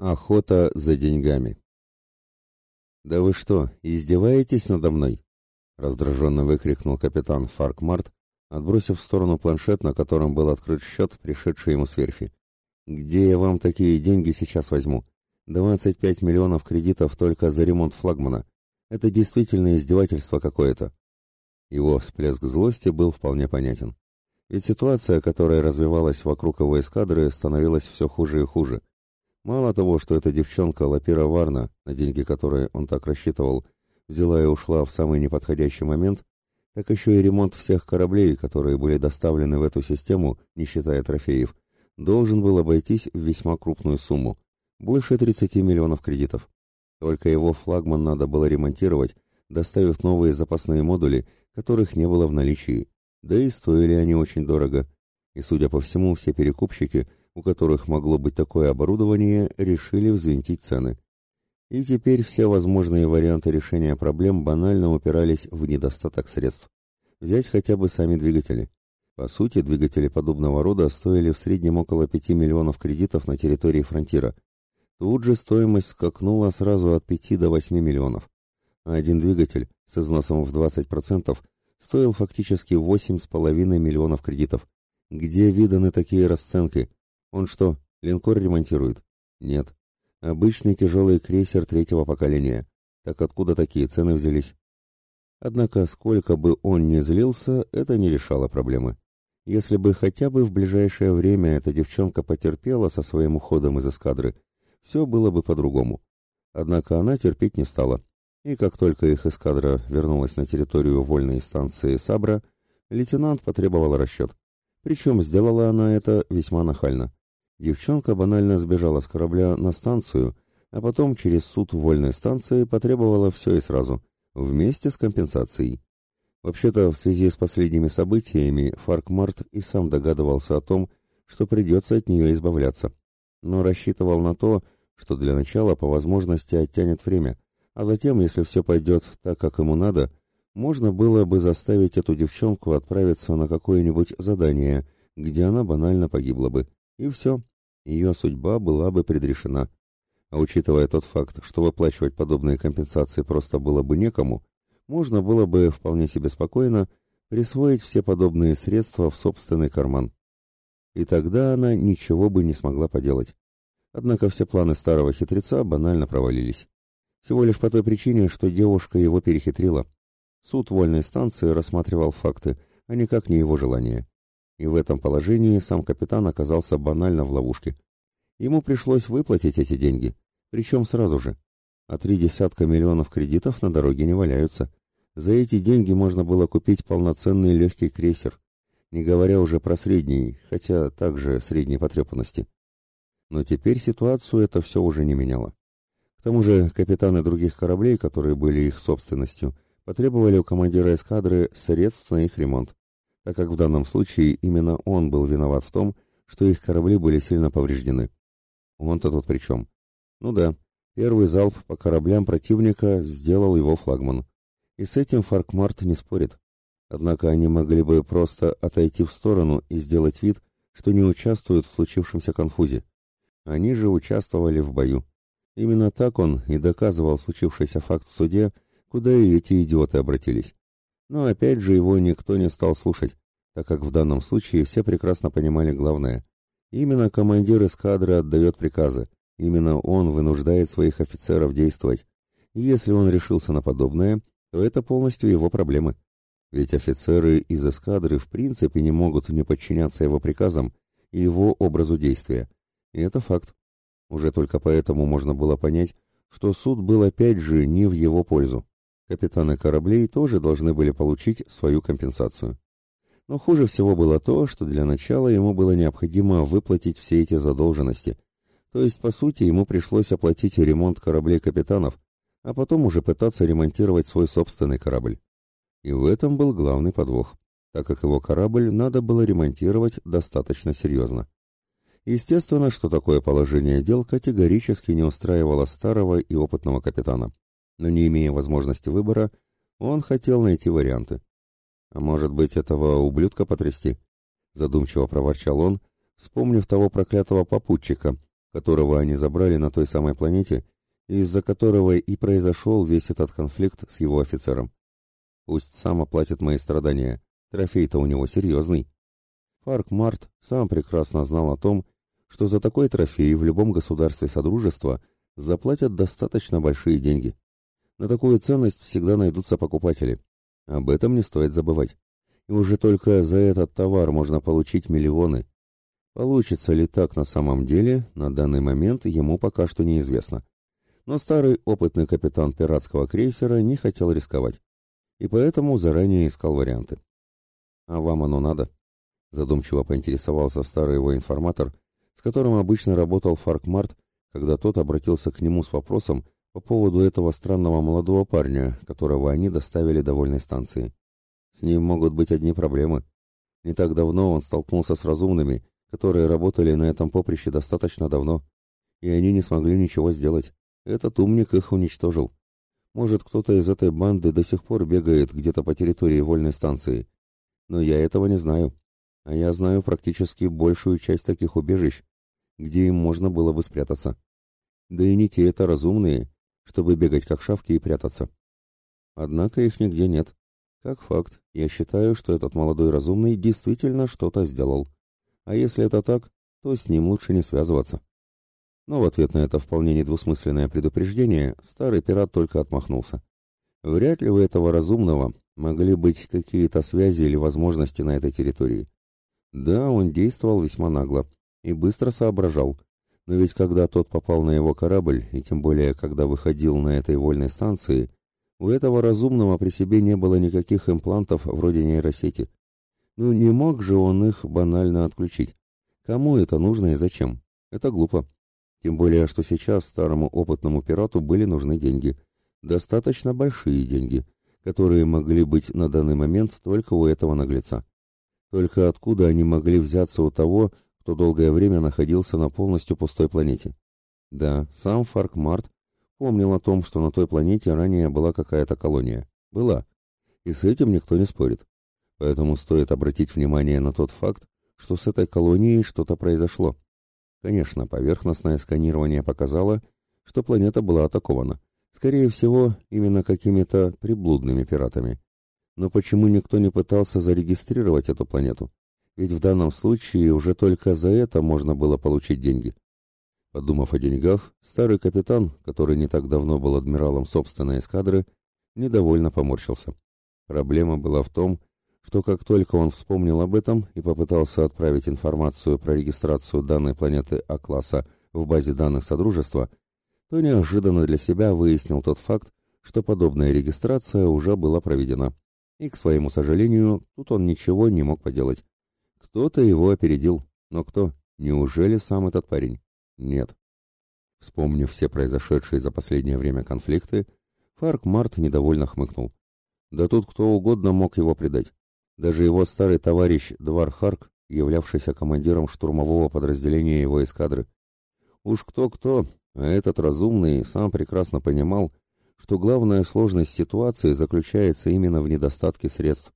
Охота за деньгами. «Да вы что, издеваетесь надо мной?» — раздраженно выкрикнул капитан Фаркмарт, отбросив в сторону планшет, на котором был открыт счет, пришедший ему с верфи. «Где я вам такие деньги сейчас возьму? 25 миллионов кредитов только за ремонт флагмана. Это действительно издевательство какое-то». Его всплеск злости был вполне понятен. Ведь ситуация, которая развивалась вокруг его эскадры, становилась все хуже и хуже. Мало того, что эта девчонка Лапира Варна, на деньги которой он так рассчитывал, взяла и ушла в самый неподходящий момент, так еще и ремонт всех кораблей, которые были доставлены в эту систему, не считая трофеев, должен был обойтись в весьма крупную сумму – больше 30 миллионов кредитов. Только его флагман надо было ремонтировать, доставив новые запасные модули, которых не было в наличии. Да и стоили они очень дорого. И, судя по всему, все перекупщики – у которых могло быть такое оборудование, решили взвинтить цены. И теперь все возможные варианты решения проблем банально упирались в недостаток средств. Взять хотя бы сами двигатели. По сути, двигатели подобного рода стоили в среднем около 5 миллионов кредитов на территории фронтира. Тут же стоимость скакнула сразу от 5 до 8 миллионов. А один двигатель с износом в 20% стоил фактически 8,5 миллионов кредитов. Где виданы такие расценки? Он что, линкор ремонтирует? Нет. Обычный тяжелый крейсер третьего поколения. Так откуда такие цены взялись? Однако, сколько бы он ни злился, это не решало проблемы. Если бы хотя бы в ближайшее время эта девчонка потерпела со своим уходом из эскадры, все было бы по-другому. Однако она терпеть не стала. И как только их эскадра вернулась на территорию вольной станции Сабра, лейтенант потребовал расчет. Причем сделала она это весьма нахально. Девчонка банально сбежала с корабля на станцию, а потом через суд вольной станции потребовала все и сразу, вместе с компенсацией. Вообще-то, в связи с последними событиями, Фаркмарт и сам догадывался о том, что придется от нее избавляться. Но рассчитывал на то, что для начала по возможности оттянет время, а затем, если все пойдет так, как ему надо, можно было бы заставить эту девчонку отправиться на какое-нибудь задание, где она банально погибла бы. И все ее судьба была бы предрешена. А учитывая тот факт, что выплачивать подобные компенсации просто было бы некому, можно было бы вполне себе спокойно присвоить все подобные средства в собственный карман. И тогда она ничего бы не смогла поделать. Однако все планы старого хитреца банально провалились. Всего лишь по той причине, что девушка его перехитрила. Суд вольной станции рассматривал факты, а никак не его желание и в этом положении сам капитан оказался банально в ловушке. Ему пришлось выплатить эти деньги, причем сразу же. А три десятка миллионов кредитов на дороге не валяются. За эти деньги можно было купить полноценный легкий крейсер, не говоря уже про средний, хотя также средней потрепанности. Но теперь ситуацию это все уже не меняло. К тому же капитаны других кораблей, которые были их собственностью, потребовали у командира эскадры средств на их ремонт так как в данном случае именно он был виноват в том, что их корабли были сильно повреждены. Он-то тут при чем? Ну да, первый залп по кораблям противника сделал его флагман. И с этим Фаркмарт не спорит. Однако они могли бы просто отойти в сторону и сделать вид, что не участвуют в случившемся конфузе. Они же участвовали в бою. Именно так он и доказывал случившийся факт в суде, куда и эти идиоты обратились. Но опять же его никто не стал слушать, так как в данном случае все прекрасно понимали главное. Именно командир эскадры отдает приказы, именно он вынуждает своих офицеров действовать. И если он решился на подобное, то это полностью его проблемы. Ведь офицеры из эскадры в принципе не могут не подчиняться его приказам и его образу действия. И это факт. Уже только поэтому можно было понять, что суд был опять же не в его пользу. Капитаны кораблей тоже должны были получить свою компенсацию. Но хуже всего было то, что для начала ему было необходимо выплатить все эти задолженности. То есть, по сути, ему пришлось оплатить ремонт кораблей капитанов, а потом уже пытаться ремонтировать свой собственный корабль. И в этом был главный подвох, так как его корабль надо было ремонтировать достаточно серьезно. Естественно, что такое положение дел категорически не устраивало старого и опытного капитана но не имея возможности выбора, он хотел найти варианты. А может быть, этого ублюдка потрясти? Задумчиво проворчал он, вспомнив того проклятого попутчика, которого они забрали на той самой планете, из-за которого и произошел весь этот конфликт с его офицером. Пусть сам оплатит мои страдания, трофей-то у него серьезный. Фарк Март сам прекрасно знал о том, что за такой трофей в любом государстве Содружества заплатят достаточно большие деньги. На такую ценность всегда найдутся покупатели. Об этом не стоит забывать. И уже только за этот товар можно получить миллионы. Получится ли так на самом деле, на данный момент ему пока что неизвестно. Но старый опытный капитан пиратского крейсера не хотел рисковать. И поэтому заранее искал варианты. «А вам оно надо?» Задумчиво поинтересовался старый его информатор, с которым обычно работал Фаркмарт, когда тот обратился к нему с вопросом по поводу этого странного молодого парня, которого они доставили до вольной станции. С ним могут быть одни проблемы. Не так давно он столкнулся с разумными, которые работали на этом поприще достаточно давно, и они не смогли ничего сделать. Этот умник их уничтожил. Может, кто-то из этой банды до сих пор бегает где-то по территории вольной станции. Но я этого не знаю. А я знаю практически большую часть таких убежищ, где им можно было бы спрятаться. Да и не те это разумные, чтобы бегать как шавки и прятаться. Однако их нигде нет. Как факт, я считаю, что этот молодой разумный действительно что-то сделал. А если это так, то с ним лучше не связываться. Но в ответ на это вполне недвусмысленное предупреждение старый пират только отмахнулся. Вряд ли у этого разумного могли быть какие-то связи или возможности на этой территории. Да, он действовал весьма нагло и быстро соображал, но ведь когда тот попал на его корабль, и тем более когда выходил на этой вольной станции, у этого разумного при себе не было никаких имплантов вроде нейросети. Ну не мог же он их банально отключить. Кому это нужно и зачем? Это глупо. Тем более, что сейчас старому опытному пирату были нужны деньги. Достаточно большие деньги, которые могли быть на данный момент только у этого наглеца. Только откуда они могли взяться у того, кто долгое время находился на полностью пустой планете? Да, сам Фарк Март помнил о том, что на той планете ранее была какая-то колония. Была. И с этим никто не спорит. Поэтому стоит обратить внимание на тот факт, что с этой колонией что-то произошло. Конечно, поверхностное сканирование показало, что планета была атакована. Скорее всего, именно какими-то приблудными пиратами. Но почему никто не пытался зарегистрировать эту планету? Ведь в данном случае уже только за это можно было получить деньги. Подумав о деньгах, старый капитан, который не так давно был адмиралом собственной эскадры, недовольно поморщился. Проблема была в том, что как только он вспомнил об этом и попытался отправить информацию про регистрацию данной планеты А-класса в базе данных Содружества, то неожиданно для себя выяснил тот факт, что подобная регистрация уже была проведена. И, к своему сожалению, тут он ничего не мог поделать. Кто-то его опередил. Но кто? Неужели сам этот парень? Нет. Вспомнив все произошедшие за последнее время конфликты, Фарк Март недовольно хмыкнул. Да тут кто угодно мог его предать. Даже его старый товарищ Двар Харк, являвшийся командиром штурмового подразделения его эскадры. Уж кто-кто, а этот разумный сам прекрасно понимал, что главная сложность ситуации заключается именно в недостатке средств.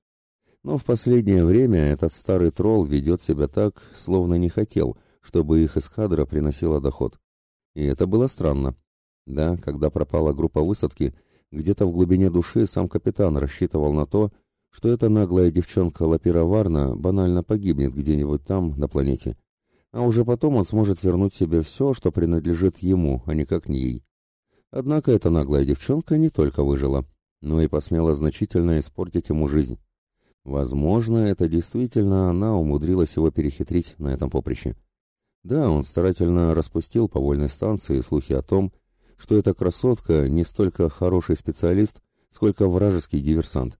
Но в последнее время этот старый тролл ведет себя так, словно не хотел, чтобы их эскадра приносила доход. И это было странно. Да, когда пропала группа высадки, где-то в глубине души сам капитан рассчитывал на то, что эта наглая девчонка Лапира Варна банально погибнет где-нибудь там, на планете. А уже потом он сможет вернуть себе все, что принадлежит ему, а никак не ей. Однако эта наглая девчонка не только выжила, но и посмела значительно испортить ему жизнь. Возможно, это действительно она умудрилась его перехитрить на этом поприще. Да, он старательно распустил по вольной станции слухи о том, что эта красотка не столько хороший специалист, сколько вражеский диверсант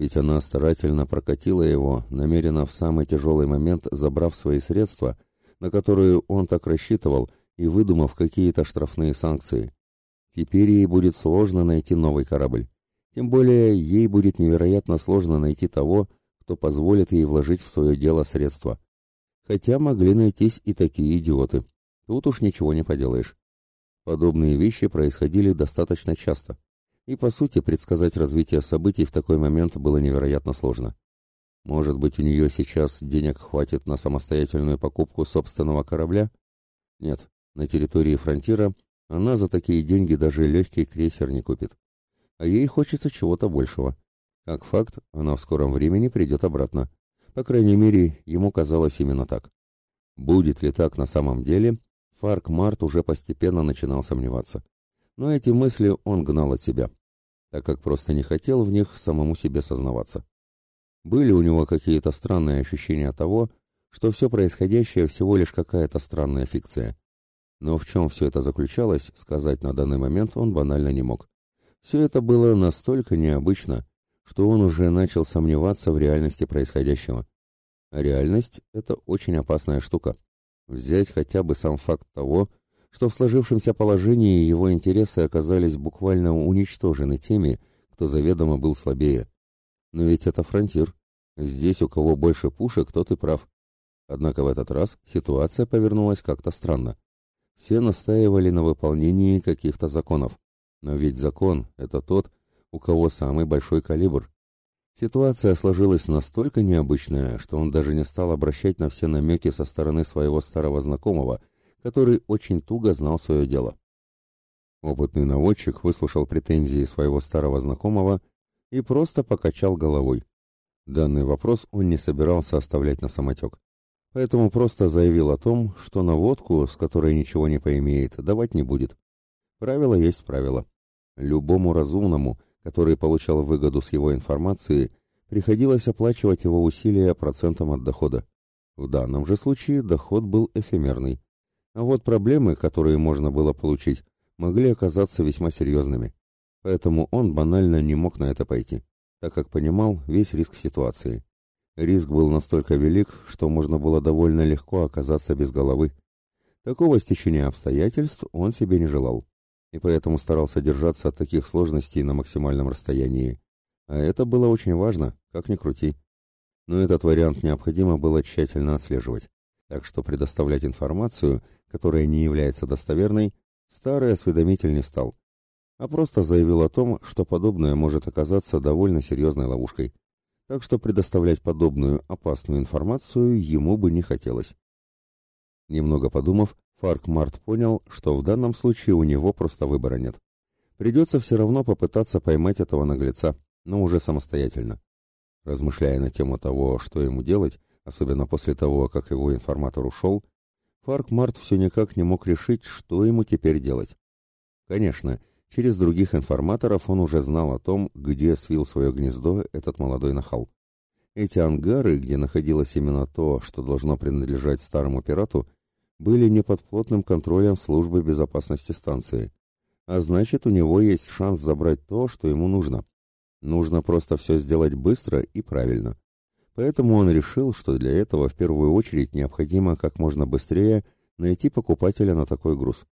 ведь она старательно прокатила его, намеренно в самый тяжелый момент забрав свои средства, на которые он так рассчитывал, и выдумав какие-то штрафные санкции. Теперь ей будет сложно найти новый корабль. Тем более ей будет невероятно сложно найти того, кто позволит ей вложить в свое дело средства. Хотя могли найтись и такие идиоты. Тут уж ничего не поделаешь. Подобные вещи происходили достаточно часто и, по сути, предсказать развитие событий в такой момент было невероятно сложно. Может быть, у нее сейчас денег хватит на самостоятельную покупку собственного корабля? Нет, На территории фронтира она за такие деньги даже легкий крейсер не купит. А ей хочется чего-то большего. Как факт, она в скором времени придет обратно. По крайней мере, ему казалось именно так. Будет ли так на самом деле, Фарк Март уже постепенно начинал сомневаться. Но эти мысли он гнал от себя, так как просто не хотел в них самому себе сознаваться. Были у него какие-то странные ощущения того, что все происходящее всего лишь какая-то странная фикция. Но в чем все это заключалось, сказать на данный момент он банально не мог. Все это было настолько необычно, что он уже начал сомневаться в реальности происходящего. А реальность – это очень опасная штука. Взять хотя бы сам факт того, что в сложившемся положении его интересы оказались буквально уничтожены теми, кто заведомо был слабее. Но ведь это фронтир. Здесь у кого больше пушек, тот и прав. Однако в этот раз ситуация повернулась как-то странно. Все настаивали на выполнении каких-то законов. Но ведь закон – это тот, у кого самый большой калибр. Ситуация сложилась настолько необычная, что он даже не стал обращать на все намеки со стороны своего старого знакомого, который очень туго знал свое дело. Опытный наводчик выслушал претензии своего старого знакомого и просто покачал головой. Данный вопрос он не собирался оставлять на самотек. Поэтому просто заявил о том, что наводку, с которой ничего не поимеет, давать не будет. Правило есть правило. Любому разумному, который получал выгоду с его информации, приходилось оплачивать его усилия процентом от дохода. В данном же случае доход был эфемерный. А вот проблемы, которые можно было получить, могли оказаться весьма серьезными. Поэтому он банально не мог на это пойти, так как понимал весь риск ситуации. Риск был настолько велик, что можно было довольно легко оказаться без головы. Такого стечения обстоятельств он себе не желал, и поэтому старался держаться от таких сложностей на максимальном расстоянии. А это было очень важно, как ни крути. Но этот вариант необходимо было тщательно отслеживать. Так что предоставлять информацию, которая не является достоверной, старый осведомитель не стал, а просто заявил о том, что подобное может оказаться довольно серьезной ловушкой. Так что предоставлять подобную опасную информацию ему бы не хотелось. Немного подумав, Фарк Март понял, что в данном случае у него просто выбора нет. Придется все равно попытаться поймать этого наглеца, но уже самостоятельно. Размышляя на тему того, что ему делать, особенно после того, как его информатор ушел, Фарк Март все никак не мог решить, что ему теперь делать. Конечно, через других информаторов он уже знал о том, где свил свое гнездо этот молодой нахал. Эти ангары, где находилось именно то, что должно принадлежать старому пирату, были не под плотным контролем службы безопасности станции. А значит, у него есть шанс забрать то, что ему нужно. Нужно просто все сделать быстро и правильно. Поэтому он решил, что для этого в первую очередь необходимо как можно быстрее найти покупателя на такой груз.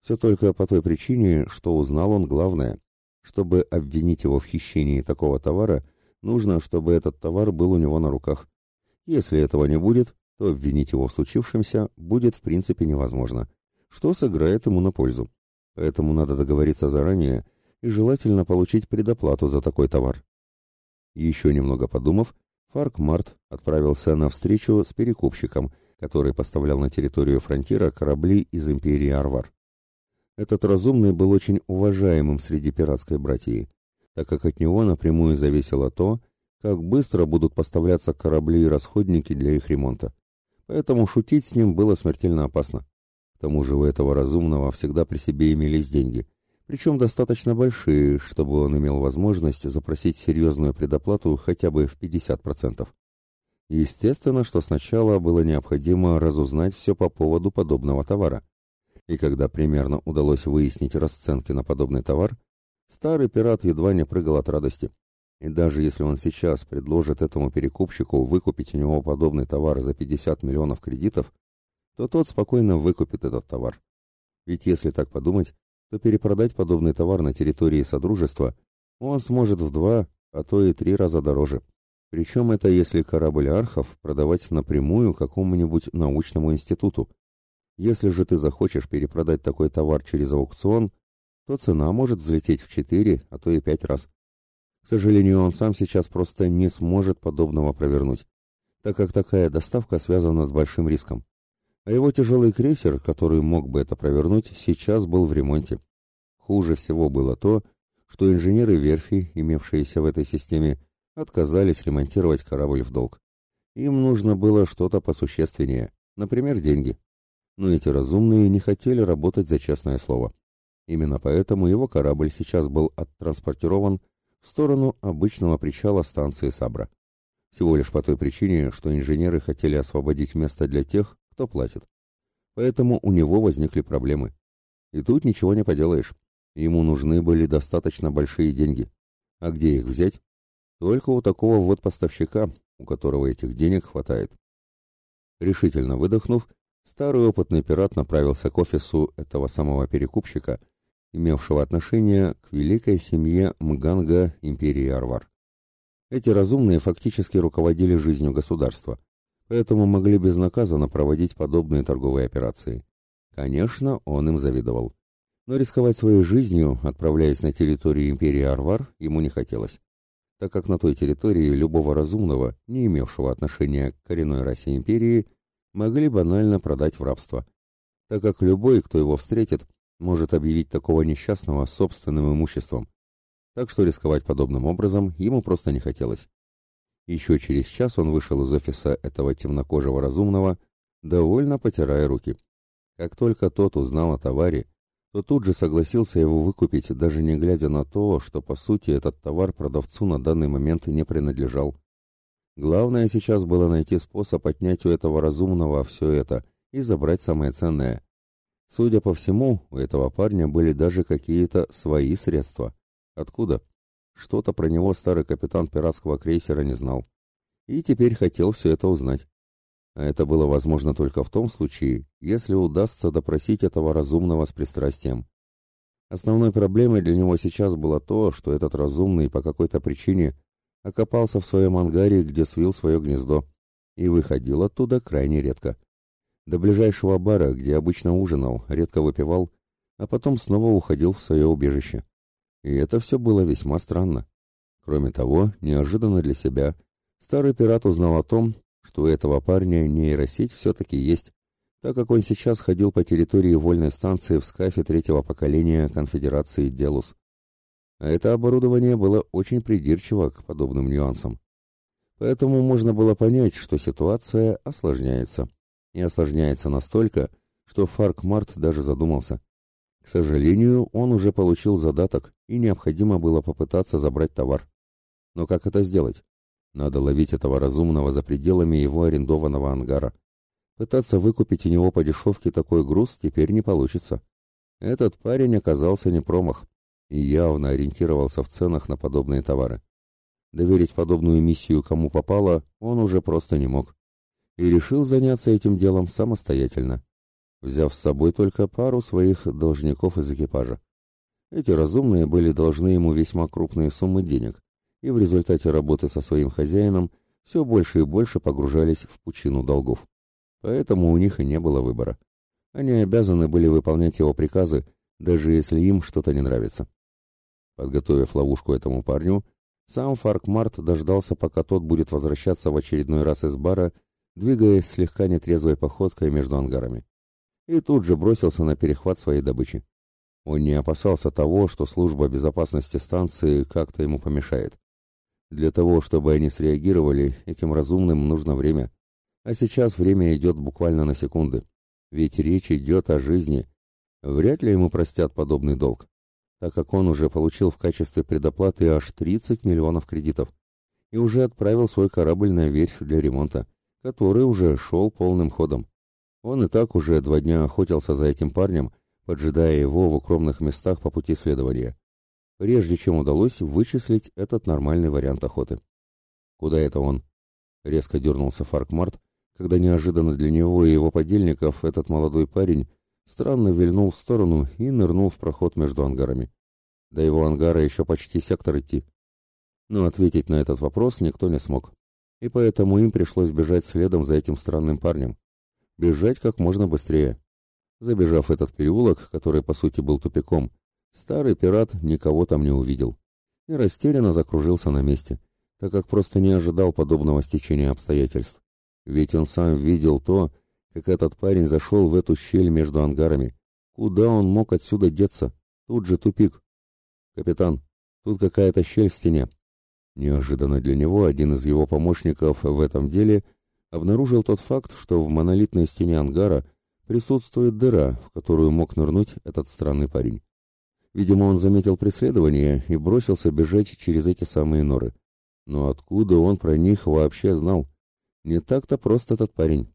Все только по той причине, что узнал он главное. Чтобы обвинить его в хищении такого товара, нужно, чтобы этот товар был у него на руках. Если этого не будет, то обвинить его в случившемся будет в принципе невозможно, что сыграет ему на пользу. Поэтому надо договориться заранее и желательно получить предоплату за такой товар. Еще немного подумав, Фарк Март отправился на встречу с перекупщиком, который поставлял на территорию фронтира корабли из империи Арвар. Этот разумный был очень уважаемым среди пиратской братьи, так как от него напрямую зависело то, как быстро будут поставляться корабли и расходники для их ремонта. Поэтому шутить с ним было смертельно опасно. К тому же у этого разумного всегда при себе имелись деньги – причем достаточно большие, чтобы он имел возможность запросить серьезную предоплату хотя бы в 50%. Естественно, что сначала было необходимо разузнать все по поводу подобного товара. И когда примерно удалось выяснить расценки на подобный товар, старый пират едва не прыгал от радости. И даже если он сейчас предложит этому перекупщику выкупить у него подобный товар за 50 миллионов кредитов, то тот спокойно выкупит этот товар. Ведь если так подумать, то перепродать подобный товар на территории Содружества он сможет в два, а то и три раза дороже. Причем это если корабль Архов продавать напрямую какому-нибудь научному институту. Если же ты захочешь перепродать такой товар через аукцион, то цена может взлететь в четыре, а то и пять раз. К сожалению, он сам сейчас просто не сможет подобного провернуть, так как такая доставка связана с большим риском. А его тяжелый крейсер, который мог бы это провернуть, сейчас был в ремонте. Хуже всего было то, что инженеры верфи, имевшиеся в этой системе, отказались ремонтировать корабль в долг. Им нужно было что-то посущественнее, например, деньги. Но эти разумные не хотели работать за честное слово. Именно поэтому его корабль сейчас был оттранспортирован в сторону обычного причала станции Сабра. Всего лишь по той причине, что инженеры хотели освободить место для тех, кто платит. Поэтому у него возникли проблемы. И тут ничего не поделаешь. Ему нужны были достаточно большие деньги. А где их взять? Только у такого вот поставщика, у которого этих денег хватает. Решительно выдохнув, старый опытный пират направился к офису этого самого перекупщика, имевшего отношение к великой семье Мганга империи Арвар. Эти разумные фактически руководили жизнью государства, поэтому могли безнаказанно проводить подобные торговые операции. Конечно, он им завидовал. Но рисковать своей жизнью, отправляясь на территорию империи Арвар, ему не хотелось, так как на той территории любого разумного, не имевшего отношения к коренной расе империи, могли банально продать в рабство, так как любой, кто его встретит, может объявить такого несчастного собственным имуществом. Так что рисковать подобным образом ему просто не хотелось. Еще через час он вышел из офиса этого темнокожего разумного, довольно потирая руки. Как только тот узнал о товаре, то тут же согласился его выкупить, даже не глядя на то, что по сути этот товар продавцу на данный момент не принадлежал. Главное сейчас было найти способ отнять у этого разумного все это и забрать самое ценное. Судя по всему, у этого парня были даже какие-то свои средства. Откуда? Что-то про него старый капитан пиратского крейсера не знал. И теперь хотел все это узнать. А это было возможно только в том случае, если удастся допросить этого разумного с пристрастием. Основной проблемой для него сейчас было то, что этот разумный по какой-то причине окопался в своем ангаре, где свил свое гнездо, и выходил оттуда крайне редко. До ближайшего бара, где обычно ужинал, редко выпивал, а потом снова уходил в свое убежище. И это все было весьма странно. Кроме того, неожиданно для себя, старый пират узнал о том, что у этого парня нейросеть все-таки есть, так как он сейчас ходил по территории вольной станции в скафе третьего поколения конфедерации Делус. А это оборудование было очень придирчиво к подобным нюансам. Поэтому можно было понять, что ситуация осложняется и осложняется настолько, что Фарк Март даже задумался. К сожалению, он уже получил задаток, и необходимо было попытаться забрать товар. Но как это сделать? Надо ловить этого разумного за пределами его арендованного ангара. Пытаться выкупить у него по дешевке такой груз теперь не получится. Этот парень оказался не промах и явно ориентировался в ценах на подобные товары. Доверить подобную миссию кому попало он уже просто не мог и решил заняться этим делом самостоятельно, взяв с собой только пару своих должников из экипажа. Эти разумные были должны ему весьма крупные суммы денег, и в результате работы со своим хозяином все больше и больше погружались в пучину долгов. Поэтому у них и не было выбора. Они обязаны были выполнять его приказы, даже если им что-то не нравится. Подготовив ловушку этому парню, сам Фаркмарт дождался, пока тот будет возвращаться в очередной раз из бара двигаясь слегка нетрезвой походкой между ангарами. И тут же бросился на перехват своей добычи. Он не опасался того, что служба безопасности станции как-то ему помешает. Для того, чтобы они среагировали, этим разумным нужно время. А сейчас время идет буквально на секунды. Ведь речь идет о жизни. Вряд ли ему простят подобный долг, так как он уже получил в качестве предоплаты аж 30 миллионов кредитов и уже отправил свой корабль на верфь для ремонта который уже шел полным ходом. Он и так уже два дня охотился за этим парнем, поджидая его в укромных местах по пути следования, прежде чем удалось вычислить этот нормальный вариант охоты. «Куда это он?» — резко дернулся Фаркмарт, когда неожиданно для него и его подельников этот молодой парень странно вильнул в сторону и нырнул в проход между ангарами. До его ангара еще почти сектор идти. Но ответить на этот вопрос никто не смог и поэтому им пришлось бежать следом за этим странным парнем. Бежать как можно быстрее. Забежав этот переулок, который по сути был тупиком, старый пират никого там не увидел и растерянно закружился на месте, так как просто не ожидал подобного стечения обстоятельств. Ведь он сам видел то, как этот парень зашел в эту щель между ангарами. Куда он мог отсюда деться? Тут же тупик. Капитан, тут какая-то щель в стене. Неожиданно для него один из его помощников в этом деле обнаружил тот факт, что в монолитной стене ангара присутствует дыра, в которую мог нырнуть этот странный парень. Видимо, он заметил преследование и бросился бежать через эти самые норы. Но откуда он про них вообще знал? Не так-то просто этот парень.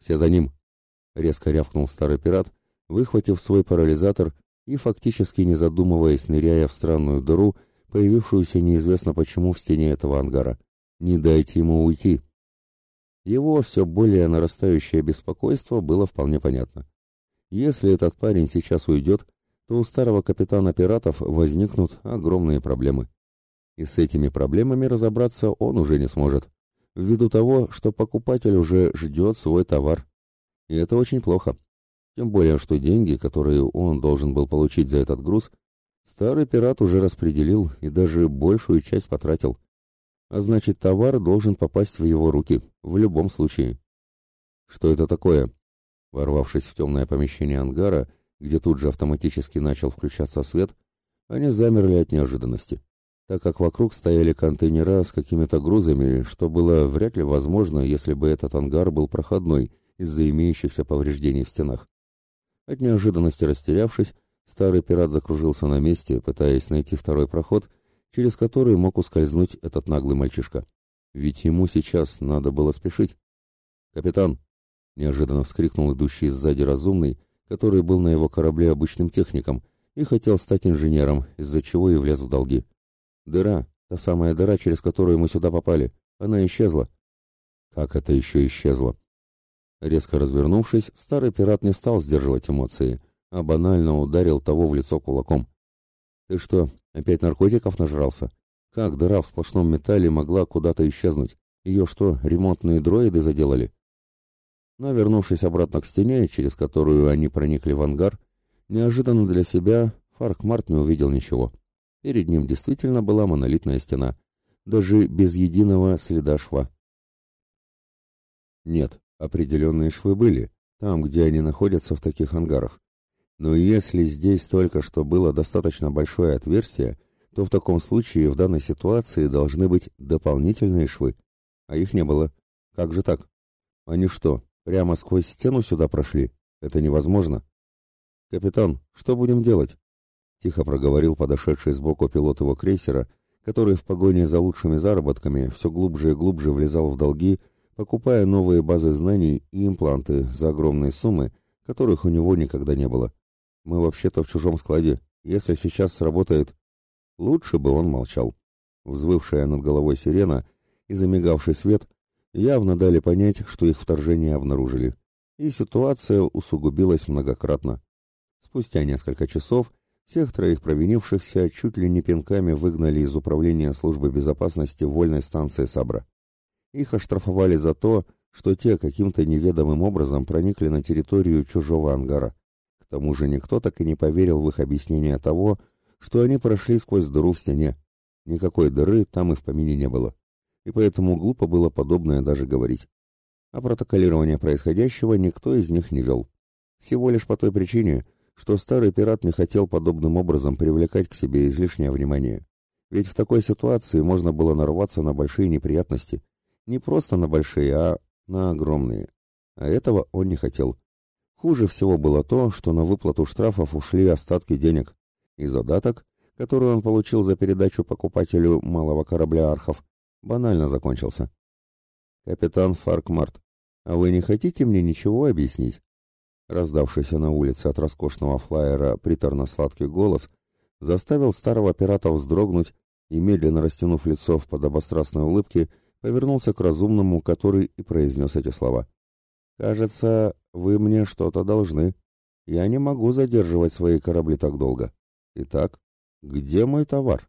«Все за ним!» — резко рявкнул старый пират, выхватив свой парализатор и, фактически не задумываясь, ныряя в странную дыру, появившуюся неизвестно почему в стене этого ангара. «Не дайте ему уйти!» Его все более нарастающее беспокойство было вполне понятно. Если этот парень сейчас уйдет, то у старого капитана пиратов возникнут огромные проблемы. И с этими проблемами разобраться он уже не сможет, ввиду того, что покупатель уже ждет свой товар. И это очень плохо. Тем более, что деньги, которые он должен был получить за этот груз, старый пират уже распределил и даже большую часть потратил. А значит, товар должен попасть в его руки, в любом случае. Что это такое? Ворвавшись в темное помещение ангара, где тут же автоматически начал включаться свет, они замерли от неожиданности, так как вокруг стояли контейнера с какими-то грузами, что было вряд ли возможно, если бы этот ангар был проходной из-за имеющихся повреждений в стенах. От неожиданности растерявшись, старый пират закружился на месте, пытаясь найти второй проход, через который мог ускользнуть этот наглый мальчишка. Ведь ему сейчас надо было спешить. «Капитан!» — неожиданно вскрикнул идущий сзади разумный, который был на его корабле обычным техником и хотел стать инженером, из-за чего и влез в долги. «Дыра, та самая дыра, через которую мы сюда попали, она исчезла». «Как это еще исчезла?» Резко развернувшись, старый пират не стал сдерживать эмоции, а банально ударил того в лицо кулаком. «Ты что, опять наркотиков нажрался? Как дыра в сплошном металле могла куда-то исчезнуть? Ее что, ремонтные дроиды заделали?» Но, вернувшись обратно к стене, через которую они проникли в ангар, неожиданно для себя Фарк Март не увидел ничего. Перед ним действительно была монолитная стена, даже без единого следа шва. Нет, Определенные швы были, там, где они находятся в таких ангарах. Но если здесь только что было достаточно большое отверстие, то в таком случае в данной ситуации должны быть дополнительные швы. А их не было. Как же так? Они что, прямо сквозь стену сюда прошли? Это невозможно. Капитан, что будем делать? Тихо проговорил подошедший сбоку пилот его крейсера, который в погоне за лучшими заработками все глубже и глубже влезал в долги, покупая новые базы знаний и импланты за огромные суммы, которых у него никогда не было. Мы вообще-то в чужом складе. Если сейчас сработает... Лучше бы он молчал. Взвывшая над головой сирена и замигавший свет явно дали понять, что их вторжение обнаружили. И ситуация усугубилась многократно. Спустя несколько часов всех троих провинившихся чуть ли не пинками выгнали из управления службы безопасности вольной станции Сабра. Их оштрафовали за то, что те каким-то неведомым образом проникли на территорию чужого ангара. К тому же никто так и не поверил в их объяснение того, что они прошли сквозь дыру в стене. Никакой дыры там и в помине не было. И поэтому глупо было подобное даже говорить. А протоколирование происходящего никто из них не вел. Всего лишь по той причине, что старый пират не хотел подобным образом привлекать к себе излишнее внимание. Ведь в такой ситуации можно было нарваться на большие неприятности – не просто на большие, а на огромные. А этого он не хотел. Хуже всего было то, что на выплату штрафов ушли остатки денег. И задаток, который он получил за передачу покупателю малого корабля «Архов», банально закончился. «Капитан Фаркмарт, а вы не хотите мне ничего объяснить?» Раздавшийся на улице от роскошного флайера приторно-сладкий голос заставил старого пирата вздрогнуть и, медленно растянув лицо в подобострастной улыбке, повернулся к разумному, который и произнес эти слова. «Кажется, вы мне что-то должны. Я не могу задерживать свои корабли так долго. Итак, где мой товар?»